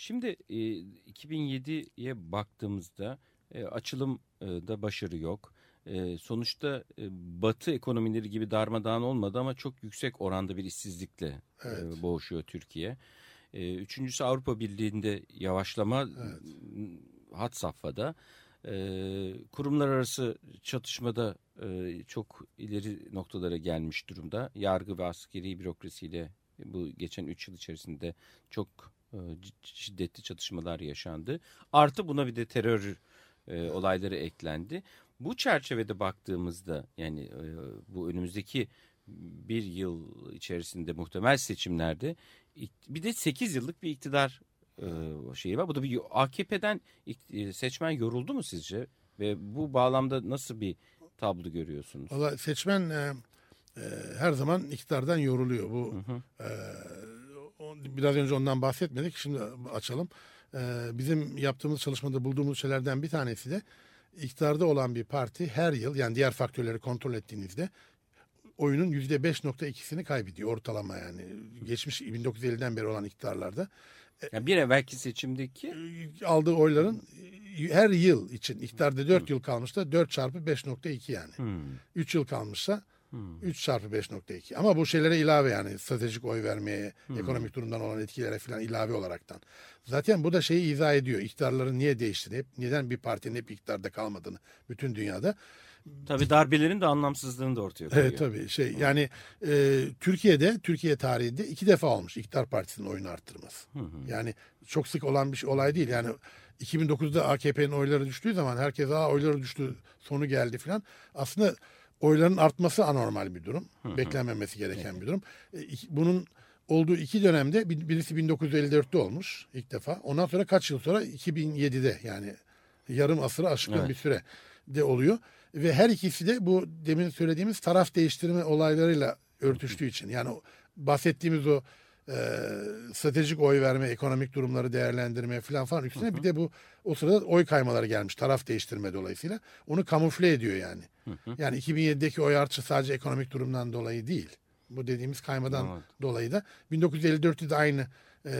Şimdi e, 2007'ye baktığımızda e, açılımda başarı yok. E, sonuçta e, batı ekonomileri gibi darmadağın olmadı ama çok yüksek oranda bir işsizlikle evet. e, boğuşuyor Türkiye. E, üçüncüsü Avrupa Birliği'nde yavaşlama evet. hat safhada. E, kurumlar arası çatışmada e, çok ileri noktalara gelmiş durumda. Yargı ve askeri bürokrasiyle bu geçen üç yıl içerisinde çok e, şiddetli çatışmalar yaşandı. Artı buna bir de terör e, olayları eklendi. Bu çerçevede baktığımızda yani e, bu önümüzdeki bir yıl içerisinde muhtemel seçimlerde bir de 8 yıllık bir iktidar e, şeyi var. Bu da bir AKP'den e, seçmen yoruldu mu sizce? Ve bu bağlamda nasıl bir tablo görüyorsunuz? Valla seçmen e, e, her zaman iktidardan yoruluyor. Bu hı hı. E, biraz önce ondan bahsetmedik. Şimdi açalım. E, bizim yaptığımız çalışmada bulduğumuz şeylerden bir tanesi de iktidarda olan bir parti her yıl yani diğer faktörleri kontrol ettiğinizde oyunun %5.2'sini kaybediyor ortalama yani. Geçmiş 1950'den beri olan iktidarlarda. Yani bir evvelki seçimdeki e, aldığı oyların her yıl için iktidarda 4 hmm. yıl kalmışsa 4 çarpı 5.2 yani. Hmm. 3 yıl kalmışsa Hmm. 3 çarpı 5.2 ama bu şeylere ilave yani stratejik oy vermeye, hmm. ekonomik durumdan olan etkilere falan ilave olaraktan. Zaten bu da şeyi izah ediyor. İktidarların niye değiştiğini, hep, neden bir partinin hep iktidarda kalmadığını bütün dünyada. Tabii darbelerin de anlamsızlığını da ortaya koyuyor. Evet tabii şey yani e, Türkiye'de Türkiye tarihinde iki defa olmuş iktidar partisinin oyunu arttırması. Hı. Yani çok sık olan bir şey, olay değil. Yani 2009'da AKP'nin oyları düştüğü zaman herkes aa oyları düştü sonu geldi falan. Aslında oyların artması anormal bir durum. Beklenmemesi gereken bir durum. E, bunun olduğu iki dönemde birisi 1954'te olmuş ilk defa. Ondan sonra kaç yıl sonra 2007'de yani yarım asırı aşkın evet. bir süre de oluyor. Ve her ikisi de bu demin söylediğimiz taraf değiştirme olaylarıyla örtüştüğü için. Yani bahsettiğimiz o e, stratejik oy verme, ekonomik durumları değerlendirme falan falan üstüne bir de bu o sırada oy kaymaları gelmiş taraf değiştirme dolayısıyla. Onu kamufle ediyor yani. Yani 2007'deki oy artışı sadece ekonomik durumdan dolayı değil. Bu dediğimiz kaymadan evet. dolayı da 1954'te de aynı e,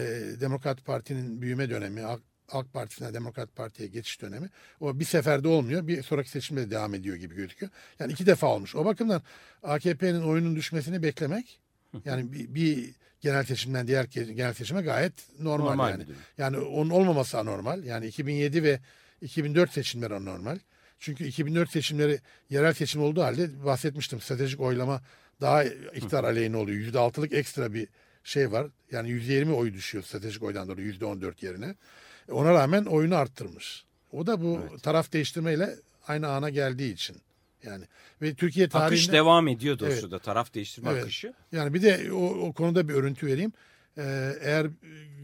Demokrat Parti'nin büyüme dönemi, Halk Partisi'ne Demokrat Parti'ye geçiş dönemi. O bir seferde olmuyor. Bir sonraki seçimde de devam ediyor gibi gözüküyor. Yani iki defa olmuş. O bakımdan AKP'nin oyunun düşmesini beklemek yani bir, bir genel seçimden diğer genel seçime gayet normal, normal yani. Yani onun olmaması anormal. Yani 2007 ve 2004 seçimleri anormal. Çünkü 2004 seçimleri yerel seçim olduğu halde bahsetmiştim. Stratejik oylama daha iktidar aleyhine oluyor. %6'lık ekstra bir şey var. Yani %20 oy düşüyor stratejik oydan dolayı %14 yerine. Ona rağmen oyunu arttırmış. O da bu evet. taraf değiştirmeyle aynı ana geldiği için. Yani ve Türkiye tarihinde akış devam ediyor evet, da taraf değiştirme evet. akışı. Yani bir de o, o konuda bir örüntü vereyim. Ee, eğer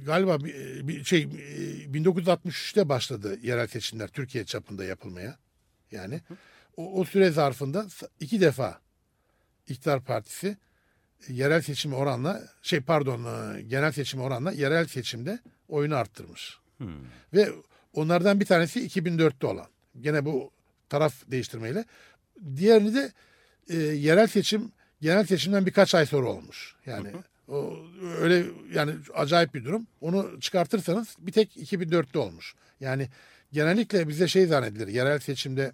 galiba bir, bir şey 1963'te başladı yerel seçimler Türkiye çapında yapılmaya. Yani o, o süre zarfında iki defa İktidar Partisi yerel seçim oranla şey pardon genel seçim oranla yerel seçimde oyunu arttırmış. Hmm. Ve onlardan bir tanesi 2004'te olan. Gene bu taraf değiştirmeyle. Diğerini de e, yerel seçim genel seçimden birkaç ay sonra olmuş. Yani o öyle yani acayip bir durum. Onu çıkartırsanız bir tek 2004'te olmuş. Yani genellikle bize şey zannedilir. Yerel seçimde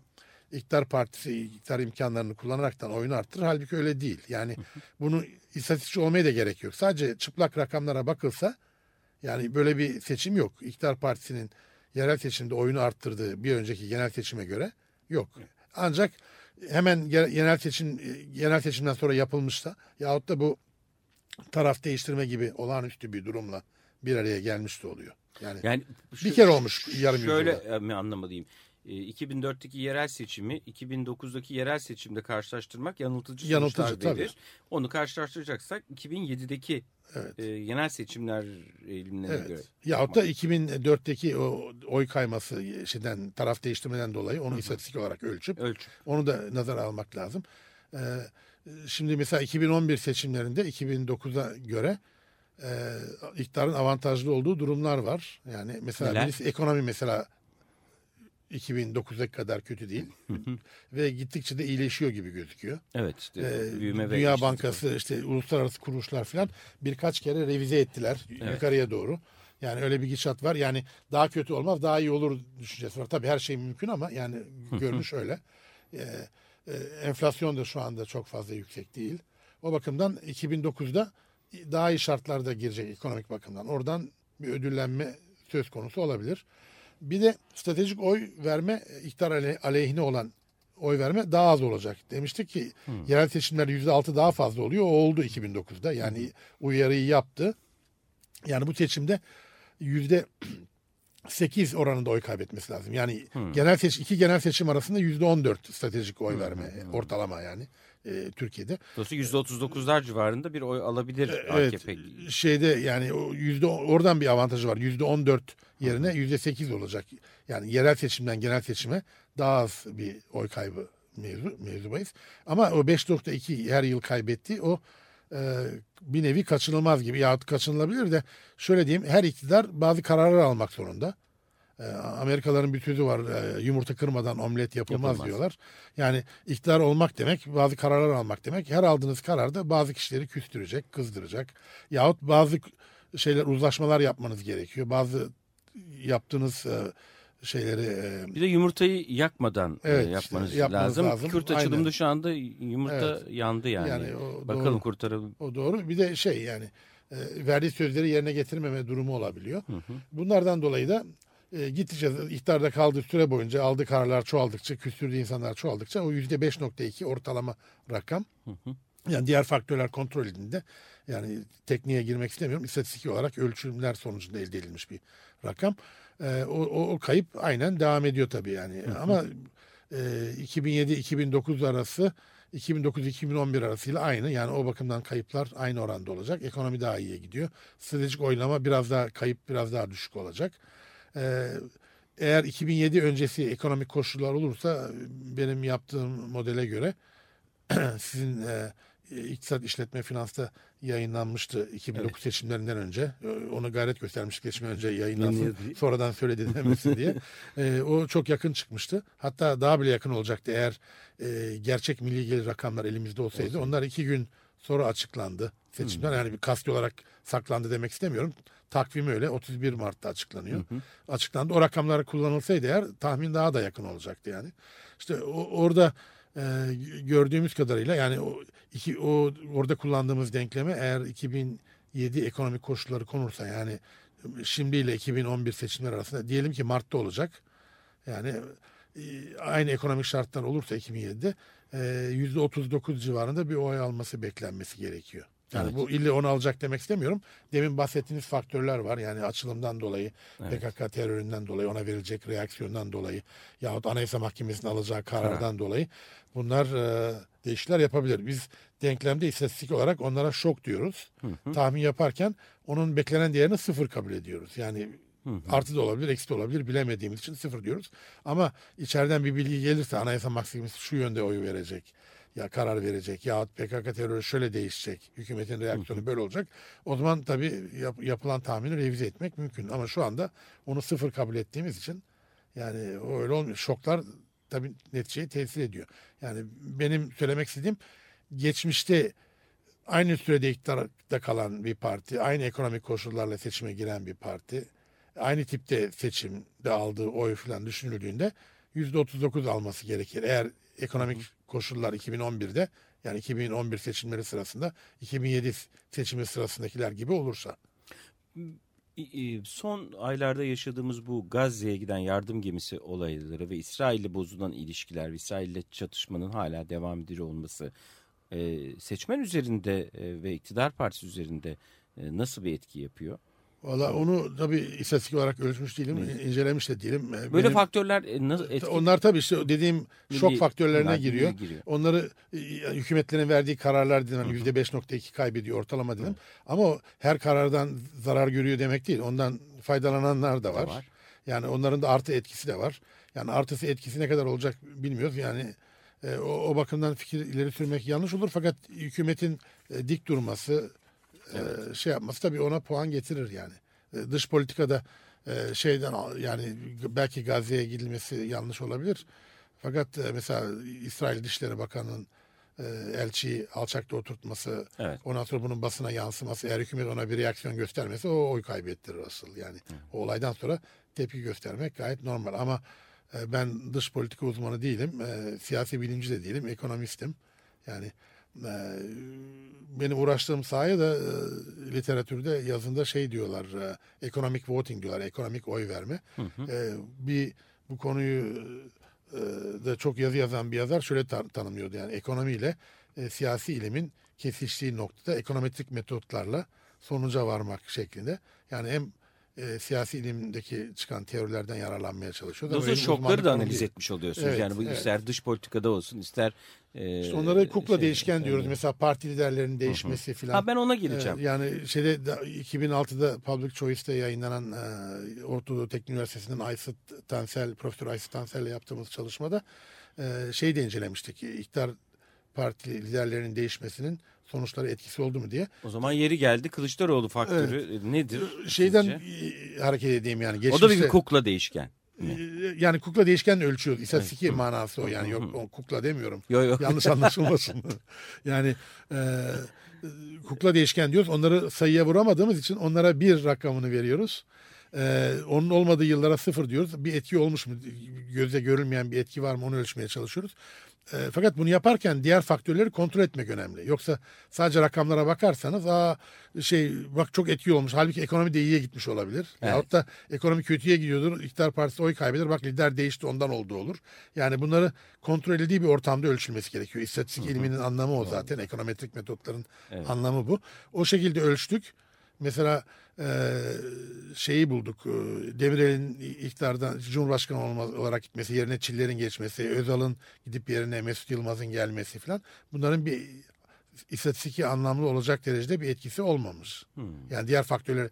iktidar partisi iktidar imkanlarını kullanaraktan oyunu arttırır. Halbuki öyle değil. Yani bunu istatistikçi olmaya da gerek yok. Sadece çıplak rakamlara bakılsa yani böyle bir seçim yok. İktidar Partisi'nin yerel seçimde oyunu arttırdığı bir önceki genel seçime göre yok. Ancak hemen genel seçim genel seçimden sonra yapılmışsa yahut da bu taraf değiştirme gibi olağanüstü bir durumla bir araya gelmiş de oluyor. Yani, yani şu, bir kere olmuş yarım Şöyle yüzyılda. mi anlamalıyım. 2004'teki ee, yerel seçimi 2009'daki yerel seçimde karşılaştırmak yanıltıcı, yanıltıcı sonuçlar verir. Onu karşılaştıracaksak 2007'deki evet. e, genel seçimler eğilimlerine evet. göre. Yahut da 2004'teki o oy kayması şeyden taraf değiştirmeden dolayı onu Hı -hı. istatistik olarak ölçüp, ölçüp onu da nazara almak lazım. Ee, şimdi mesela 2011 seçimlerinde 2009'a göre e, iktidarın avantajlı olduğu durumlar var. Yani mesela birisi, ekonomi mesela 2009'a kadar kötü değil. ve gittikçe de iyileşiyor gibi gözüküyor. Evet işte ee, büyüme Dünya ve Bankası işte uluslararası kuruluşlar falan birkaç kere revize ettiler evet. yukarıya doğru. Yani öyle bir gidişat var. Yani daha kötü olmaz, daha iyi olur düşüncesi var. Tabii her şey mümkün ama yani görünüş öyle. Ee, e, enflasyon da şu anda çok fazla yüksek değil. O bakımdan 2009'da daha iyi şartlarda girecek ekonomik bakımdan. Oradan bir ödüllenme söz konusu olabilir. Bir de stratejik oy verme iktidar aleyhine olan oy verme daha az olacak. Demiştik ki hmm. yerel seçimler %6 daha fazla oluyor. O oldu 2009'da. Yani uyarıyı yaptı. Yani bu seçimde yüzde 8 oranında oy kaybetmesi lazım. Yani hmm. genel seç iki genel seçim arasında yüzde 14 stratejik oy verme hmm. ortalama yani e, Türkiye'de. Dolayısıyla yüzde 39'lar civarında bir oy alabilir e, evet, AKP. Şeyde yani o yüzde oradan bir avantajı var. Yüzde 14 yerine yüzde 8 olacak. Yani yerel seçimden genel seçime daha az bir oy kaybı mevzu, mevzu bahis. Ama o 5.2 her yıl kaybetti. O e, bir nevi kaçınılmaz gibi yahut kaçınılabilir de şöyle diyeyim her iktidar bazı kararlar almak zorunda. E, Amerikalıların bir sözü var e, yumurta kırmadan omlet yapılmaz, yapılmaz diyorlar. Yani iktidar olmak demek bazı kararlar almak demek. Her aldığınız kararda bazı kişileri küstürecek, kızdıracak. Yahut bazı şeyler uzlaşmalar yapmanız gerekiyor. Bazı yaptığınız e, şeyleri e, bir de yumurtayı yakmadan e, evet, yapmanız işte, lazım. lazım. Kürt açılımda Aynen. şu anda yumurta evet. yandı yani. yani o Bakalım doğru. kurtaralım. O doğru. Bir de şey yani e, verdiği sözleri yerine getirmeme durumu olabiliyor. Hı hı. Bunlardan dolayı da e, gittikçe iktidarda kaldığı süre boyunca aldığı kararlar çoğaldıkça, küstürdüğü insanlar çoğaldıkça o yüzde 5.2 ortalama rakam. Hı hı. Yani diğer faktörler kontrol edildiğinde yani tekniğe girmek istemiyorum. İstatistik olarak ölçümler sonucunda elde edilmiş bir rakam. E, o, o, o kayıp aynen devam ediyor tabii yani. Hı hı. Ama e, 2007-2009 arası 2009-2011 arasıyla aynı. Yani o bakımdan kayıplar aynı oranda olacak. Ekonomi daha iyiye gidiyor. Stratejik oylama biraz daha kayıp biraz daha düşük olacak. Ee, eğer 2007 öncesi ekonomik koşullar olursa benim yaptığım modele göre sizin e, İktisat İşletme Finans'ta yayınlanmıştı 2009 evet. seçimlerinden önce. Onu gayret göstermiş seçimden önce yayınlansın. Sonradan söyledi demesin diye. E, o çok yakın çıkmıştı. Hatta daha bile yakın olacaktı eğer e, gerçek milli gelir rakamlar elimizde olsaydı. Olsun. Onlar iki gün sonra açıklandı seçimler. Hmm. Yani bir kasti olarak saklandı demek istemiyorum. Takvim öyle 31 Mart'ta açıklanıyor. Hı Açıklandı. O rakamlar kullanılsaydı eğer tahmin daha da yakın olacaktı yani. İşte o, orada e, gördüğümüz kadarıyla yani o iki o orada kullandığımız denkleme eğer 2007 ekonomik koşulları konursa yani şimdiyle 2011 seçimler arasında diyelim ki Mart'ta olacak. Yani e, aynı ekonomik şartlar olursa 2007'de e, %39 civarında bir oy alması beklenmesi gerekiyor. Yani evet. bu ille onu alacak demek istemiyorum. Demin bahsettiğiniz faktörler var. Yani açılımdan dolayı, evet. PKK teröründen dolayı, ona verilecek reaksiyondan dolayı yahut Anayasa Mahkemesi'nin alacağı karardan evet. dolayı bunlar e, değişiklikler yapabilir. Biz denklemde istatistik olarak onlara şok diyoruz. Hı hı. Tahmin yaparken onun beklenen değerini sıfır kabul ediyoruz. Yani Hı hı. Artı da olabilir, eksi de olabilir bilemediğimiz için sıfır diyoruz. Ama içeriden bir bilgi gelirse Anayasa Mahkemesi şu yönde oyu verecek ya karar verecek ya PKK terörü şöyle değişecek. Hükümetin reaksiyonu böyle olacak. O zaman tabii yap, yapılan tahmini revize etmek mümkün. Ama şu anda onu sıfır kabul ettiğimiz için yani o öyle olmuyor. Şoklar tabii neticeye tesir ediyor. Yani benim söylemek istediğim geçmişte aynı sürede iktidarda kalan bir parti, aynı ekonomik koşullarla seçime giren bir parti, aynı tipte seçimde aldığı oy falan düşünüldüğünde %39 alması gerekir. Eğer ekonomik koşullar 2011'de yani 2011 seçimleri sırasında 2007 seçimi sırasındakiler gibi olursa. Son aylarda yaşadığımız bu Gazze'ye giden yardım gemisi olayları ve İsrail ile bozulan ilişkiler, İsrail ile çatışmanın hala devam ediyor olması seçmen üzerinde ve iktidar partisi üzerinde nasıl bir etki yapıyor? Valla onu tabii istatistik olarak ölçmüş değilim, incelemiş de değilim. Böyle Benim, faktörler e, nasıl etki? Onlar tabii işte dediğim şok faktörlerine giriyor. giriyor. Onları e, hükümetlerin verdiği kararlar dedim. Hani yüzde beş nokta iki kaybediyor ortalama dedim. Hı. Ama her karardan zarar görüyor demek değil. Ondan faydalananlar da var. var. Yani onların da artı etkisi de var. Yani artısı etkisi ne kadar olacak bilmiyoruz. Yani e, o, o bakımdan fikir ileri sürmek yanlış olur. Fakat hükümetin e, dik durması, evet. şey yapması tabii ona puan getirir yani. E, dış politikada e, şeyden yani belki Gazze'ye gidilmesi yanlış olabilir. Fakat e, mesela İsrail Dışişleri Bakanı'nın e, elçiyi alçakta oturtması, Evet. ondan sonra bunun basına yansıması, eğer hükümet ona bir reaksiyon göstermesi o oy kaybettirir asıl. Yani o olaydan sonra tepki göstermek gayet normal ama ben dış politika uzmanı değilim, siyasi bilimci de değilim, ekonomistim. Yani benim uğraştığım saha da e, literatürde yazında şey diyorlar, e, economic voting diyorlar, ekonomik oy verme. E, bir bu konuyu e, da çok yazı yazan bir yazar şöyle tar- tanımlıyordu yani ekonomiyle e, siyasi ilimin kesiştiği noktada ekonometrik metotlarla sonuca varmak şeklinde. Yani hem e, siyasi ilimdeki çıkan teorilerden yararlanmaya çalışıyor. Dolayısıyla şokları da analiz değil. etmiş oluyorsunuz. Evet, yani bu evet. ister dış politikada olsun ister e, İşte onlara kukla şey, değişken diyoruz. e, Mesela parti liderlerinin değişmesi filan. Ha ben ona geleceğim. Ee, yani şeyde da- 2006'da Public Choice'te yayınlanan e, Orta Doğu Teknik Üniversitesi'nin Aysat Tansel, Profesör Aysat Tansel'le yaptığımız çalışmada e, şey de incelemiştik. İktidar parti liderlerinin değişmesinin sonuçları etkisi oldu mu diye. O zaman yeri geldi Kılıçdaroğlu faktörü e, nedir? Şeyden sizce? e, hareket edeyim yani. o Geçmişte, da bir kukla değişken. e, yani kukla değişken ölçüyoruz. İstatistiki manası o yani. Yok o kukla demiyorum. Yok yok. Yanlış anlaşılmasın. yani e, kukla değişken diyoruz. Onları sayıya vuramadığımız için onlara bir rakamını veriyoruz. E, onun olmadığı yıllara sıfır diyoruz. Bir etki olmuş mu? Gözle görülmeyen bir etki var mı? Onu ölçmeye çalışıyoruz. E, fakat bunu yaparken diğer faktörleri kontrol etmek önemli. Yoksa sadece rakamlara bakarsanız aa şey bak çok etki olmuş. Halbuki ekonomi de iyiye gitmiş olabilir. Evet. Yahut da ekonomi kötüye gidiyordur. İktidar partisi oy kaybeder. Bak lider değişti ondan olduğu olur. Yani bunları kontrol edildiği bir ortamda ölçülmesi gerekiyor. İstatistik ilminin anlamı o zaten. Ekonometrik metotların anlamı bu. O şekilde ölçtük. Mesela e, şeyi bulduk. e, Demirel'in iktidardan Cumhurbaşkanı olarak gitmesi, yerine Çiller'in geçmesi, Özal'ın gidip yerine Mesut Yılmaz'ın gelmesi falan. Bunların bir istatistiki anlamlı olacak derecede bir etkisi olmamış. Yani diğer faktörler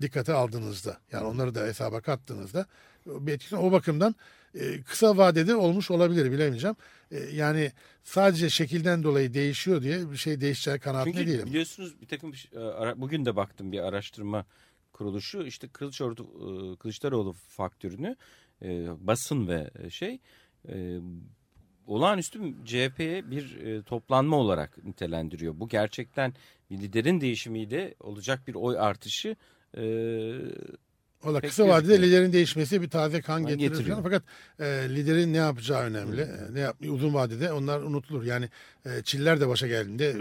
dikkate aldığınızda yani onları da hesaba kattığınızda bir etkisi o bakımdan e, kısa vadede olmuş olabilir bilemeyeceğim. E, yani sadece şekilden dolayı değişiyor diye bir şey değişeceği kanaatinde Çünkü değilim. biliyorsunuz bir takım e, bugün de baktım bir araştırma kuruluşu işte Kılıçdaroğlu, Kılıçdaroğlu faktörünü e, basın ve şey e, olağanüstü CHP'ye bir e, toplanma olarak nitelendiriyor. Bu gerçekten bir liderin değişimiyle olacak bir oy artışı e, Pek kısa vadede gözükmüyor. liderin değişmesi bir taze kan getirir getiriyor. Fakat e, liderin ne yapacağı önemli. E, ne yap uzun vadede onlar unutulur. Yani e, Çiller de başa geldiğinde e,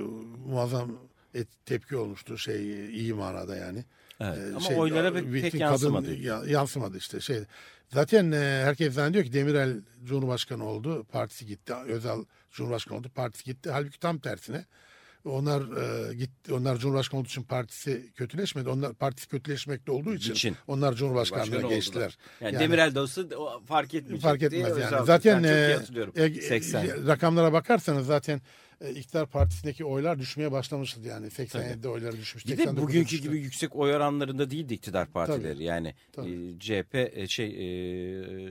muazzam et, tepki olmuştu şey iyi manada yani. evet. E, ama şey, oylara pek, pek yansımadı. ya- yansımadı işte şey. Zaten e, herkes zannediyor ki Demirel Cumhurbaşkanı oldu, partisi gitti. Özal Cumhurbaşkanı oldu, partisi gitti. Halbuki tam tersine. Onlar e, gitti. Onlar Cumhurbaşkanı olduğu için partisi kötüleşmedi. Onlar partisi kötüleşmekte olduğu için, İçin. onlar Cumhurbaşkanlığına Başkanı oldular. geçtiler. Yani, Yani- Demirel de olsa fark etmeyecek. Fark etmez yani. Özal- Zaten e, e, 80. rakamlara bakarsanız zaten e, iktidar partisindeki oylar düşmeye başlamıştı yani. 87'de oyları düşmüş. Bir de 89'da bugünkü düştü. gibi yüksek oy oranlarında değildi iktidar partileri. Tabii, Yani tabii. e, CHP e, şey e,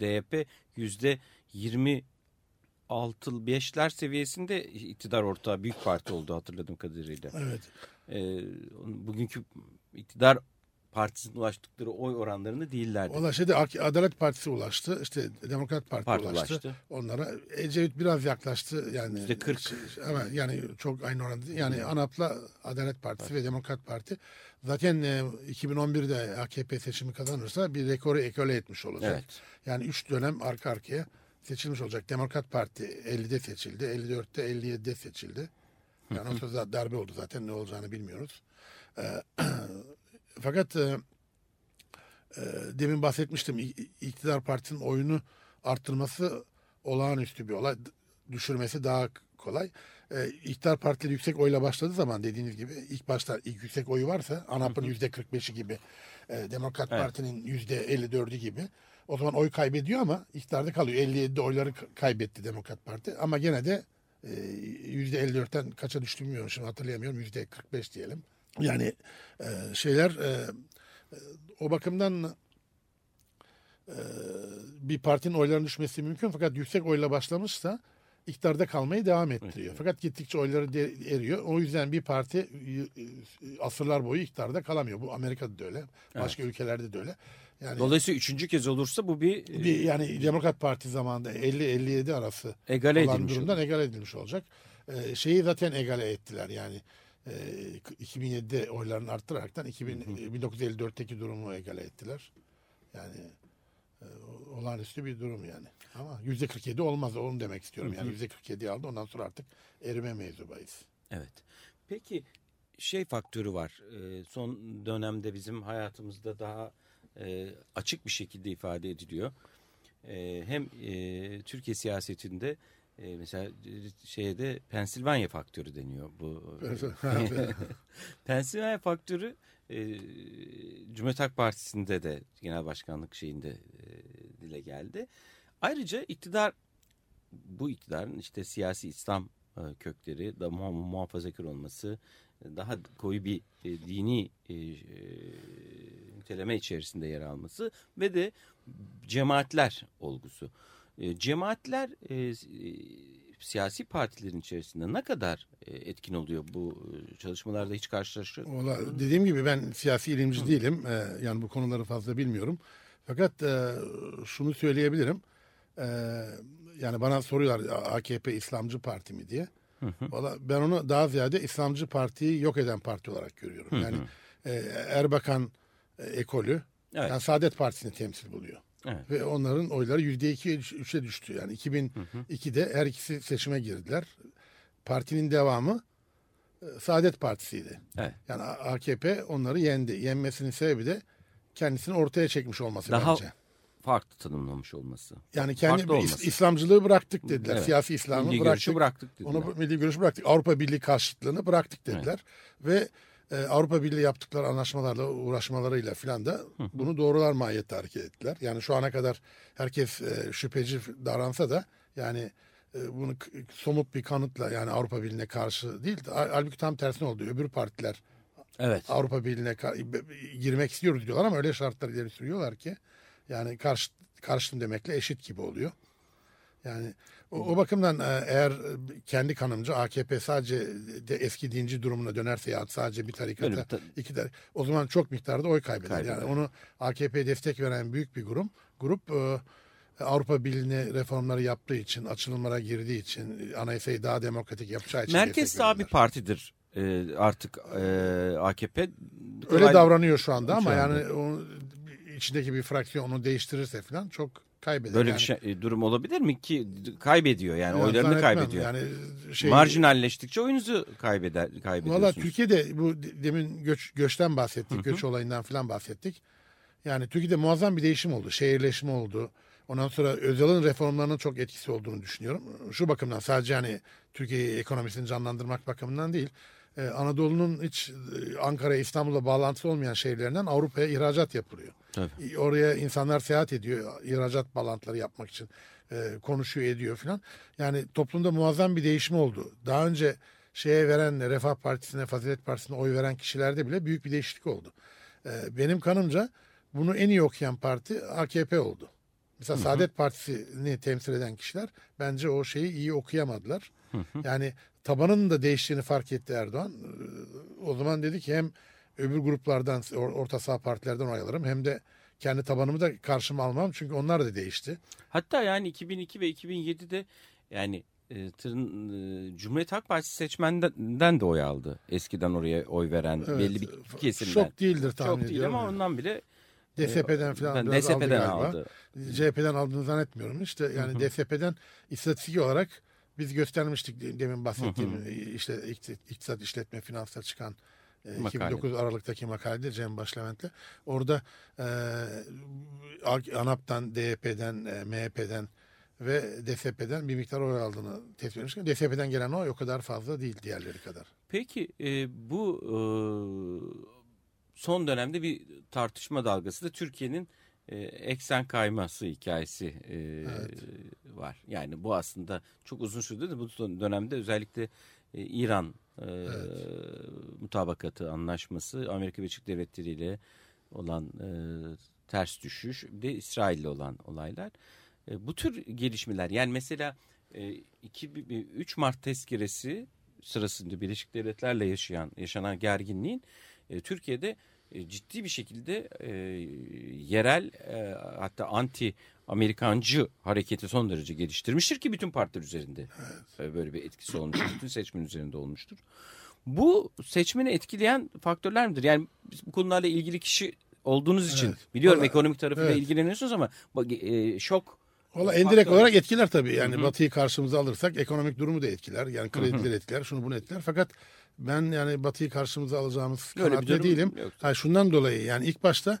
DYP yüzde 26 5'ler seviyesinde iktidar ortağı büyük parti oldu hatırladığım kadarıyla. Evet. E, onun- bugünkü iktidar partisinin ulaştıkları oy oranlarında değillerdi. Valla şeyde Adalet Partisi ulaştı. işte Demokrat Parti, Parti ulaştı. ulaştı. Onlara Ecevit biraz yaklaştı yani. Yüzde kırk. Şey- Ama yani çok aynı oranda. Yani ANAP'la Adalet Partisi ve Demokrat Parti zaten e, 2011'de AKP seçimi kazanırsa bir rekoru ekole etmiş olacak. Evet. Yani 3 dönem arka arkaya seçilmiş olacak. Demokrat Parti 50'de seçildi. 54'te 57'de seçildi. Yani o sırada darbe oldu zaten ne olacağını bilmiyoruz. Ee, fakat e, e, demin bahsetmiştim iktidar partisinin oyunu arttırması olağanüstü bir olay. Düşürmesi daha kolay. E, iktidar partileri yüksek oyla başladığı zaman dediğiniz gibi ilk başta ilk yüksek oyu varsa ANAP'ın yüzde 45'i gibi e, Demokrat Evet. Parti'nin yüzde 54'ü gibi o zaman oy kaybediyor ama iktidarda kalıyor. 57'de oyları kaybetti Demokrat Parti ama gene de e, yüzde 54'ten kaça düştü bilmiyorum şimdi hatırlayamıyorum yüzde 45 diyelim. Yani e, şeyler e, e, o bakımdan e, bir partinin oyların düşmesi mümkün fakat yüksek oyla başlamışsa iktidarda kalmayı devam ettiriyor. Evet. Fakat gittikçe oyları de, eriyor. O yüzden bir parti asırlar boyu iktidarda kalamıyor. Bu Amerika'da da öyle. Başka evet. ülkelerde de öyle. Yani, Dolayısıyla üçüncü kez olursa bu bir... bir yani Demokrat Parti zamanında 50-57 arası egale olan edilmiş durumdan olur. egale edilmiş olacak. Ee, şeyi zaten egale ettiler yani. E, 2007'de oylarını arttıraraktan 2000, 1954'teki durumu egale ettiler. Yani e, olağanüstü bir durum yani. Ama yüzde 47 olmaz onu demek istiyorum. Yani yüzde 47 aldı ondan sonra artık erime mevzu bahis. Evet. Peki şey faktörü var. E, son dönemde bizim hayatımızda daha e, açık bir şekilde ifade ediliyor. E, hem e, Türkiye siyasetinde e, mesela şeyde Pensilvanya faktörü deniyor bu. Pensilvanya faktörü e, Cumhuriyet Halk Partisi'nde de genel başkanlık şeyinde e, dile geldi. Ayrıca iktidar bu iktidarın işte siyasi İslam e, kökleri, da muhafazakar olması, daha koyu bir e, dini e, e, niteleme içerisinde yer alması ve de cemaatler olgusu. E, cemaatler e, e, siyasi partilerin içerisinde ne kadar e, etkin oluyor bu çalışmalarda hiç karşılaşıyor? Valla dediğim gibi ben siyasi ilimci Hı. değilim. E, yani bu konuları fazla bilmiyorum. Fakat e, şunu söyleyebilirim. E, yani bana soruyorlar AKP İslamcı Parti mi diye. Valla ben onu daha ziyade İslamcı Parti'yi yok eden parti olarak görüyorum. Yani e, Erbakan ekolü evet. yani Saadet Partisi'ni temsil buluyor. Evet. Ve onların oyları yüzde iki, üçe düştü. Yani 2002'de her ikisi seçime girdiler. Partinin devamı e, Saadet Partisi'ydi. Evet. Yani AKP onları yendi. Yenmesinin sebebi de kendisini ortaya çekmiş olması Daha bence. farklı tanımlamış olması. Yani kendi İslamcılığı bıraktık dediler. Evet. Siyasi İslam'ı milli bıraktık. bıraktık dediler. Onu milli görüşü bıraktık. Avrupa Birliği karşıtlığını bıraktık dediler. Evet. Ve e, Avrupa Birliği yaptıkları anlaşmalarla uğraşmalarıyla filan da bunu doğrular mahiyette hareket ettiler. Yani şu ana kadar herkes e, şüpheci davransa da yani e, bunu somut bir kanıtla yani Avrupa Birliği'ne karşı değil. Halbuki tam tersine oldu. Öbür partiler evet. Avrupa Birliği'ne girmek istiyoruz diyorlar ama öyle şartlar ileri sürüyorlar ki yani karşı karşım demekle eşit gibi oluyor. Yani o, o bakımdan e, eğer kendi kanımca AKP sadece de eski dinci durumuna dönerse ya sadece bir tarikata iki tarik, o zaman çok miktarda oy kaybeder. kaybeder. Yani onu AKP'ye destek veren büyük bir grup grup e, Avrupa Birliği'ne reformları yaptığı için, açılımlara girdiği için, anayasayı daha demokratik yapacağı için Merkez sağ bir partidir e, artık e, AKP. Öyle davranıyor şu anda ama yani o, içindeki bir fraksiyon onu değiştirirse falan çok kaybeder. Böyle yani, bir şey, e, durum olabilir mi ki kaybediyor yani ya, oylarını kaybediyor. Yani şey, marjinalleştikçe oyunuzu kaybeder kaybediyorsunuz. Valla Türkiye'de bu demin göç göçten bahsettik, Hı-hı. göç olayından falan bahsettik. Yani Türkiye'de muazzam bir değişim oldu, şehirleşme oldu. Ondan sonra Özal'ın reformlarının çok etkisi olduğunu düşünüyorum. Şu bakımdan sadece hani Türkiye ekonomisini canlandırmak bakımından değil. Ee, Anadolu'nun hiç e, Ankara, İstanbul'la bağlantısı olmayan şehirlerinden Avrupa'ya ihracat yapılıyor. Tabii. Oraya insanlar seyahat ediyor ihracat bağlantıları yapmak için. E, konuşuyor ediyor falan. Yani toplumda muazzam bir değişim oldu. Daha önce şeye veren Refah Partisi'ne, Fazilet Partisi'ne oy veren kişilerde bile büyük bir değişiklik oldu. E, benim kanımca bunu en iyi okuyan parti AKP oldu. Mesela hı hı. Saadet Partisi'ni temsil eden kişiler bence o şeyi iyi okuyamadılar. Hı hı. Yani tabanının da değiştiğini fark etti Erdoğan. E, o zaman dedi ki hem öbür gruplardan orta sağ partilerden oy alırım hem de kendi tabanımı da karşıma almam çünkü onlar da değişti. Hatta yani 2002 ve 2007'de yani e, tırın, e, Cumhuriyet Halk Partisi seçmenden de oy aldı. Eskiden oraya oy veren evet, belli bir kesimden. Çok değildir tahmin Çok değil ama ondan bile DSP'den falan biraz DSP'den aldı, aldı. CHP'den aldığını zannetmiyorum. İşte yani DSP'den istatistik olarak biz göstermiştik demin bahsettiğim işte iktisat işletme finanslar çıkan e, 2009 Aralık'taki makalede Cem Başlevent'le. Orada e, ANAP'tan, DYP'den, e, MHP'den ve DSP'den bir miktar oy aldığını tespit etmişken DSP'den gelen oy o kadar fazla değil diğerleri kadar. Peki e, bu e, son dönemde bir tartışma dalgası da Türkiye'nin e, eksen kayması hikayesi e, evet. var. Yani bu aslında çok uzun sürdü de bu dönemde özellikle e, İran e, evet. mutabakatı anlaşması Amerika Birleşik Devletleri ile olan e, ters düşüş ve İsrail ile olan olaylar. E, bu tür gelişmeler yani mesela e, 3 Mart tezkeresi sırasında Birleşik Devletler'le yaşayan yaşanan gerginliğin e, Türkiye'de ciddi bir şekilde e, yerel e, hatta anti Amerikancı hareketi son derece geliştirmiştir ki bütün partiler üzerinde evet. böyle bir etkisi olmuştur. bütün seçmen üzerinde olmuştur. Bu seçmeni etkileyen faktörler midir? Yani bu konularla ilgili kişi olduğunuz için evet. biliyorum Vallahi, ekonomik tarafıyla evet. ilgileniyorsunuz ama e, şok Valla endirekt olarak etkiler tabii. Yani Hı-hı. Batı'yı karşımıza alırsak ekonomik durumu da etkiler. Yani kredileri etkiler, şunu bunu etkiler. Fakat ben yani Batı'yı karşımıza alacağımız kanaatte değilim. Yani şundan dolayı yani ilk başta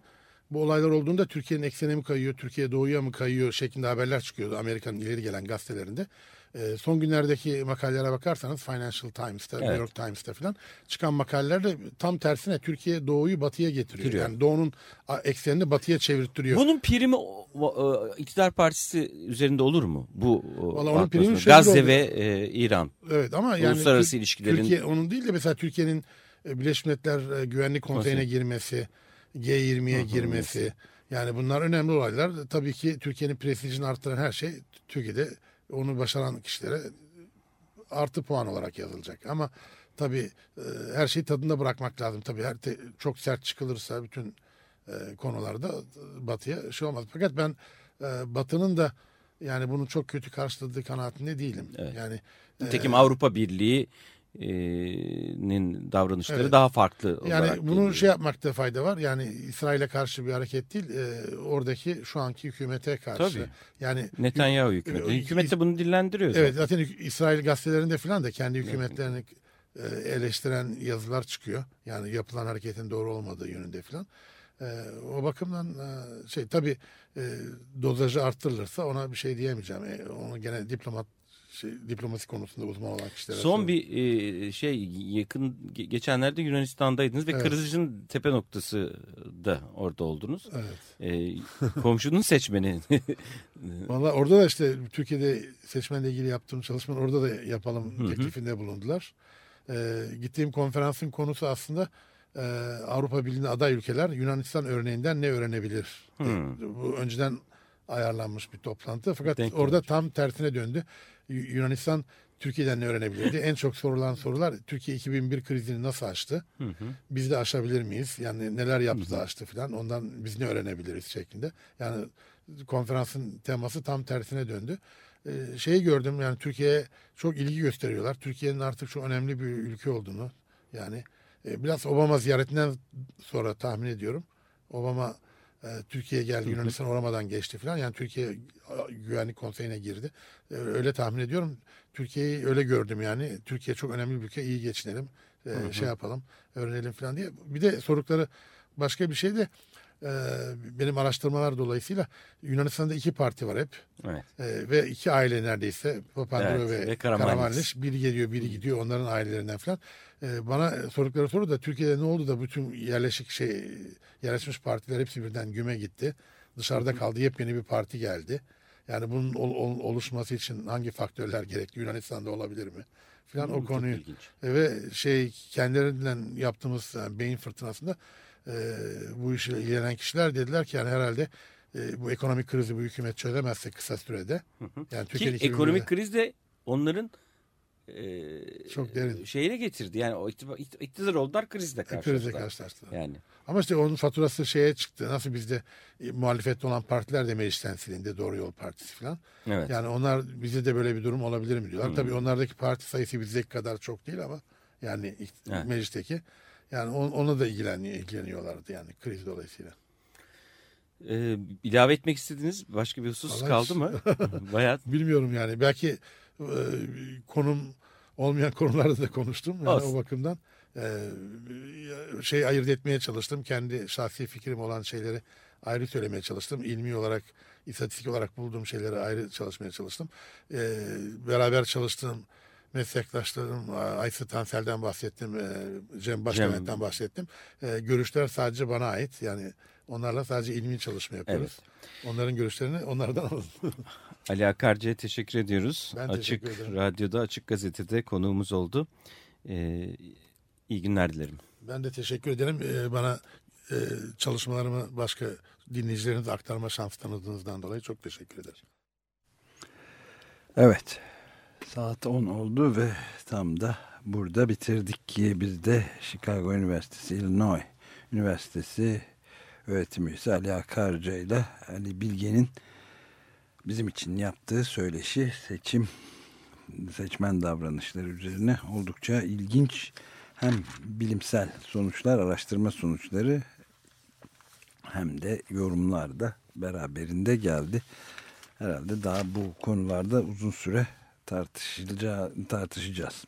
bu olaylar olduğunda Türkiye'nin eksene mi kayıyor, Türkiye doğuya mı kayıyor şeklinde haberler çıkıyordu Amerika'nın ileri gelen gazetelerinde. E, son günlerdeki makalelere bakarsanız Financial Times'ta, evet. New York Times'ta falan çıkan makalelerde tam tersine Türkiye doğuyu batıya getiriyor. Giriyor. Yani doğunun eksenini batıya çevirttiriyor. Bunun primi iktidar partisi üzerinde olur mu? Bu Vallahi onun primi Gazze ve e, İran. Evet ama yani uluslararası ilişkilerin Türkiye onun değil de mesela Türkiye'nin e, Birleşmiş Milletler e, Güvenlik Konseyi'ne girmesi, G20'ye girmesi yani bunlar önemli olaylar. Tabii ki Türkiye'nin prestijini arttıran her şey Türkiye'de onu başaran kişilere artı puan olarak yazılacak. Ama tabii e, her şeyi tadında bırakmak lazım. Tabii her te, çok sert çıkılırsa bütün e, konularda Batı'ya şey olmaz. Fakat ben e, Batı'nın da yani bunu çok kötü karşıladığı kanaatinde değilim. Evet. Yani Nitekim e, Avrupa Birliği nin davranışları evet. daha farklı. Yani bunu şey yapmakta fayda var. Yani İsrail'e karşı bir hareket değil. E, oradaki şu anki hükümete karşı. Tabii. Yani Netanyahu hükümeti. E, Hükümet de bunu dillendiriyor. Zaten. Evet zaten İsrail gazetelerinde falan da kendi hükümetlerini e, eleştiren yazılar çıkıyor. Yani yapılan hareketin doğru olmadığı yönünde falan. E, o bakımdan e, şey tabii e, dozajı arttırılırsa ona bir şey diyemeyeceğim. E, onu gene diplomat şey, diplomasi konusunda uzman olan kişilere. Son bir e, şey yakın geçenlerde Yunanistan'daydınız ve evet. Kırıcı'nın tepe noktası da orada oldunuz. Evet. E, komşunun seçmeni. Valla orada da işte Türkiye'de seçmenle ilgili yaptığım çalışmanın orada da yapalım teklifinde bulundular. E, gittiğim konferansın konusu aslında e, Avrupa Birliği'nin aday ülkeler Yunanistan örneğinden ne öğrenebilir? Hmm. Bu önceden ayarlanmış bir toplantı. Fakat Denk orada olmuş. tam tersine döndü. Yunanistan Türkiye'den ne öğrenebilirdi? en çok sorulan sorular Türkiye 2001 krizini nasıl aştı? Hı hı. Biz de aşabilir miyiz? Yani neler yaptı da aştı falan. Ondan biz ne öğrenebiliriz şeklinde. Yani konferansın teması tam tersine döndü. Ee, şeyi gördüm yani Türkiye'ye çok ilgi gösteriyorlar. Türkiye'nin artık çok önemli bir ülke olduğunu yani e, biraz Obama ziyaretinden sonra tahmin ediyorum. Obama e, Türkiye geldi Yunanistan oramadan geçti falan. Yani Türkiye Güvenlik Konseyi'ne girdi. E, öyle tahmin ediyorum. Türkiye'yi öyle gördüm yani. Türkiye çok önemli bir ülke. iyi geçinelim. E, hı hı. Şey yapalım. Öğrenelim falan diye. Bir de sordukları başka bir şey de benim araştırmalar dolayısıyla Yunanistan'da iki parti var hep. Evet. ve iki aile neredeyse Papandreou evet, ve, ve Karamanlis. Biri geliyor biri gidiyor onların ailelerinden falan. bana sordukları soru da Türkiye'de ne oldu da bütün yerleşik şey yerleşmiş partiler hepsi birden güme gitti. Dışarıda kaldı yepyeni bir parti geldi. Yani bunun ol, ol, oluşması için hangi faktörler gerekli? Yunanistan'da olabilir mi? Falan o konuyu ve şey kendilerinden yaptığımız yani beyin fırtınasında e, bu işle ilgilenen kişiler dediler ki yani herhalde e, bu ekonomik krizi bu hükümet çözemezse kısa sürede. Yani Ki ekonomik kriz de onların e, çok derin şeyine getirdi. Yani o iktidar oldular krizle karşılaştılar. Krizle karşılaştılar. Yani. Ama işte onun faturası şeye çıktı. Nasıl bizde e, muhalefette olan partiler de meclisten silindi. Doğru Yol Partisi falan. Evet. Yani onlar bize de böyle bir durum olabilir mi diyorlar. Hmm. Tabii onlardaki parti sayısı bizdeki kadar çok değil ama yani evet. meclisteki. Yani on, ona da ilgileniyor, ilgileniyorlardı yani kriz dolayısıyla. Ee, ilave etmek istediğiniz başka bir husus Allah kaldı mı? Bayağı. Bilmiyorum yani. Belki e, konum olmayan konularda da konuştum. Yani o bakımdan e, şey ayırt etmeye çalıştım. Kendi şahsi fikrim olan şeyleri ayrı söylemeye çalıştım. İlmi olarak, istatistik olarak bulduğum şeyleri ayrı çalışmaya çalıştım. E, beraber çalıştığım meslektaşlarım Aysa Tansel'den bahsettim, e, Cem Başdemet'ten bahsettim. E, görüşler sadece bana ait. Yani onlarla sadece ilmi çalışma yapıyoruz. Evet. Onların görüşlerini onlardan alın. Ali Akarcı'ya teşekkür ediyoruz. Ben Açık teşekkür Radyo'da, Açık Gazete'de konuğumuz oldu. Ee, iyi günler dilerim. Ben de teşekkür ederim. Ee, bana e, çalışmalarımı başka dinleyicilerinize aktarma şansı tanıdığınızdan dolayı çok teşekkür ederim. Evet. Saat 10 oldu ve tam da burada bitirdik biz de Chicago Üniversitesi, Illinois Üniversitesi öğretim üyesi Ali Akarca ile Ali Bilge'nin bizim için yaptığı söyleşi seçim seçmen davranışları üzerine oldukça ilginç hem bilimsel sonuçlar, araştırma sonuçları hem de yorumlar da beraberinde geldi. Herhalde daha bu konularda uzun süre tartışacağız.